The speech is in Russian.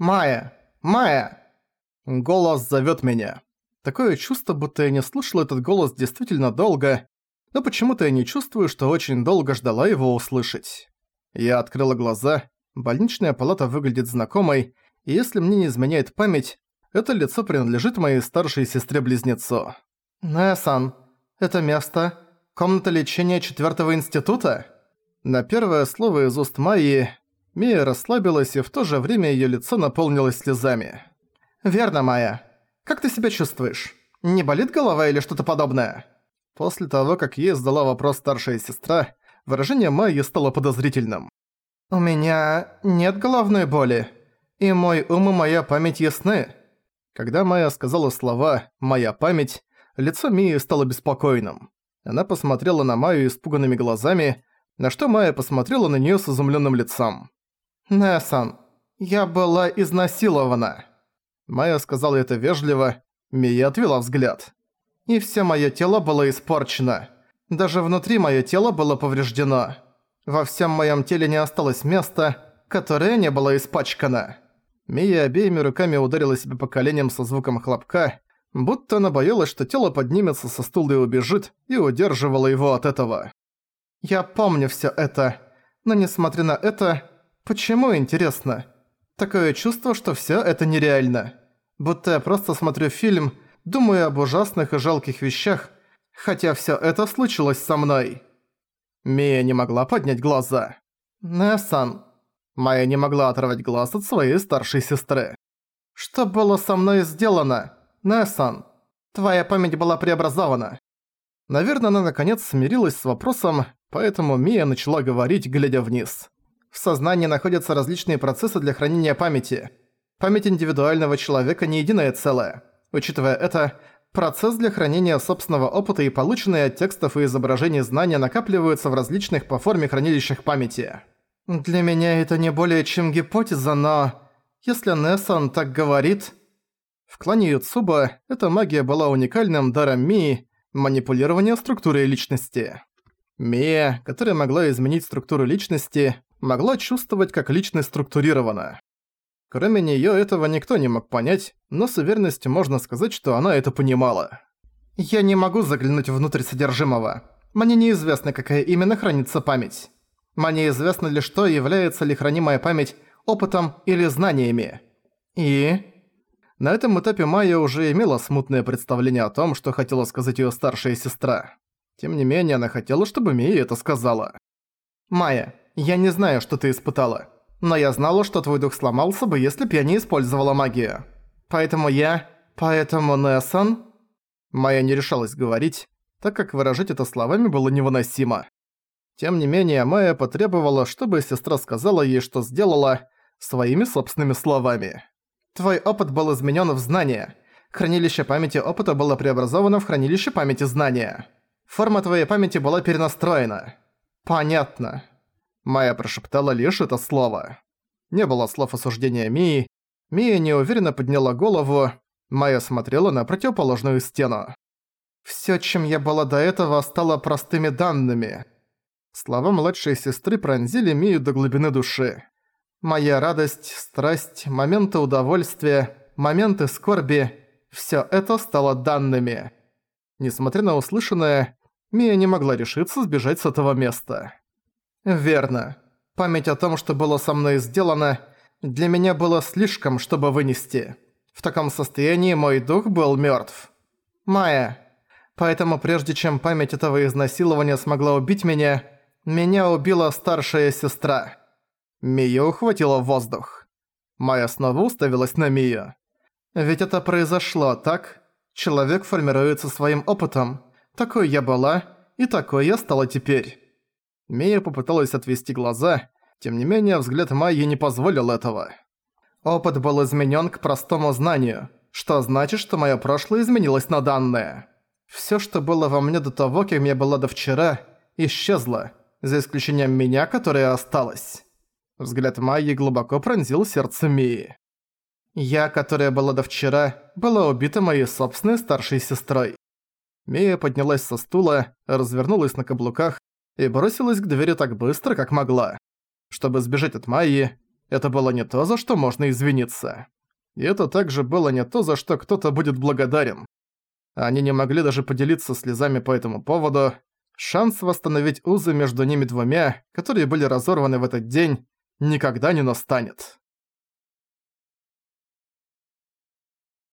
«Майя! Майя!» Голос зовёт меня. Такое чувство, будто я не слышал этот голос действительно долго, но почему-то я не чувствую, что очень долго ждала его услышать. Я открыла глаза, больничная палата выглядит знакомой, и если мне не изменяет память, это лицо принадлежит моей старшей сестре-близнецу. «Нэсан, это место? Комната лечения четвёртого института?» На первое слово из уст Майи Мия расслабилась, и в то же время её лицо наполнилось слезами. «Верно, Майя. Как ты себя чувствуешь? Не болит голова или что-то подобное?» После того, как ей задала вопрос старшая сестра, выражение Майи стало подозрительным. «У меня нет головной боли, и мой ум и моя память ясны». Когда Майя сказала слова «моя память», лицо Мии стало беспокойным. Она посмотрела на Майю испуганными глазами, на что Майя посмотрела на неё с изумлённым лицом. «Нэсан, я была изнасилована». Майя сказала это вежливо, Мия отвела взгляд. И всё моё тело было испорчено. Даже внутри моё тело было повреждено. Во всем моём теле не осталось места, которое не было испачкано. Мия обеими руками ударила себя по коленям со звуком хлопка, будто она боялась, что тело поднимется со стула и убежит, и удерживала его от этого. Я помню всё это, но несмотря на это, почему интересно? Такое чувство, что всё это нереально. Будто я просто смотрю фильм, думаю об ужасных и жалких вещах, хотя всё это случилось со мной. Мия не могла поднять глаза. Нэсан. Майя не могла оторвать глаз от своей старшей сестры. Что было со мной сделано? Нэсан. Твоя память была преобразована. Наверное, она наконец смирилась с вопросом, поэтому Мия начала говорить, глядя вниз. В сознании находятся различные процессы для хранения памяти. Память индивидуального человека не единое целое. Учитывая это, процесс для хранения собственного опыта и полученные от текстов и изображений знания накапливаются в различных по форме хранилищах памяти. Для меня это не более чем гипотеза, но... Если Нессон так говорит... В клане Юцуба эта магия была уникальным даром Мии, манипулирование структурой личности. Мия, которая могла изменить структуру личности, могла чувствовать, как личность структурирована. Кроме неё этого никто не мог понять, но с уверенностью можно сказать, что она это понимала. «Я не могу заглянуть внутрь содержимого. Мне неизвестно, какая именно хранится память. Мне известно лишь то, является ли хранимая память опытом или знаниями. И...» На этом этапе Майя уже имела смутное представление о том, что хотела сказать её старшая сестра. Тем не менее, она хотела, чтобы Мия это сказала. «Майя, я не знаю, что ты испытала, но я знала, что твой дух сломался бы, если б я не использовала магию. Поэтому я... Поэтому Нессон...» Майя не решалась говорить, так как выражать это словами было невыносимо. Тем не менее, Майя потребовала, чтобы сестра сказала ей, что сделала, своими собственными словами. Твой опыт был изменен в знание. Хранилище памяти опыта было преобразовано в хранилище памяти знания. Форма твоей памяти была перенастроена. Понятно. Майя прошептала лишь это слово. Не было слов осуждения Мии. Мия неуверенно подняла голову. Майя смотрела на противоположную стену. «Всё, чем я была до этого, стало простыми данными». Слова младшей сестры пронзили Мию до глубины души. Моя радость, страсть, моменты удовольствия, моменты скорби – всё это стало данными. Несмотря на услышанное, Мия не могла решиться сбежать с этого места. Верно. Память о том, что было со мной сделано, для меня было слишком, чтобы вынести. В таком состоянии мой дух был мёртв. Майя. Поэтому прежде чем память этого изнасилования смогла убить меня, меня убила старшая сестра. Мия ухватила воздух. Майя снова уставилась на Мию. «Ведь это произошло, так? Человек формируется своим опытом. Такой я была, и такой я стала теперь». Мия попыталась отвести глаза, тем не менее взгляд Майи не позволил этого. Опыт был изменен к простому знанию, что значит, что мое прошлое изменилось на данное. Все, что было во мне до того, кем я была до вчера, исчезло, за исключением меня, которая осталась. Взгляд Майи глубоко пронзил сердце Мии. Я, которая была до вчера, была убита моей собственной старшей сестрой. Мия поднялась со стула, развернулась на каблуках и бросилась к двери так быстро, как могла. Чтобы сбежать от Майи, Это было не то, за что можно извиниться. И это также было не то, за что кто-то будет благодарен. Они не могли даже поделиться слезами по этому поводу. Шанс восстановить узы между ними двумя, которые были разорваны в этот день, никогда не настанет.